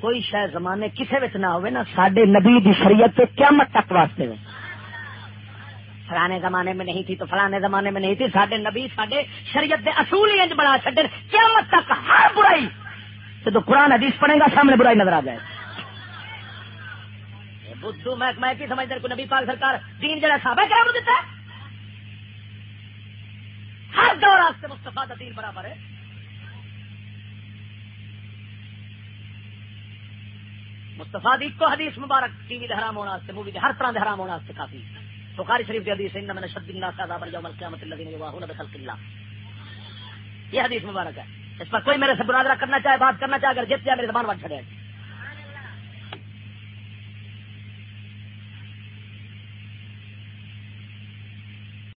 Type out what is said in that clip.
کوئی شاید زمانے کسی نہ ہوئے نا سڈے نبی دی شریعت کے قیامت تک واسطے میں فلانے زمانے میں نہیں تھی تو فلانے زمانے میں نہیں تھی سڈے نبی سڈے شریعت دے اصول ہی انج بڑا چڈے قیامت تک ہر برائی۔ تو تو قرآن حدیث پڑے گا، سامنے برائی نظر آ جائے۔ بدھو میں میں کی سمجھتا کو نبی پاک سرکار دین جڑا صحابہ کرام دیتا ہے؟ ہر دور سے مستفا کا دین برابر ہے۔ مستفا دی کو حدیث مبارک ٹی وی حرام ہونا سے مووی ہر طرح حرام ہونا سے کافی۔ بخاری شریف کی حدیث ان میں شد اللہ عذاب یوم القیامت الذين يواهون بخلق اللہ. یہ حدیث مبارک ہے۔ اس پر کوئی میرے سے برادرہ کرنا چاہے، بات کرنا چاہے، اگر جیت جائے زبان بٹ چھڑے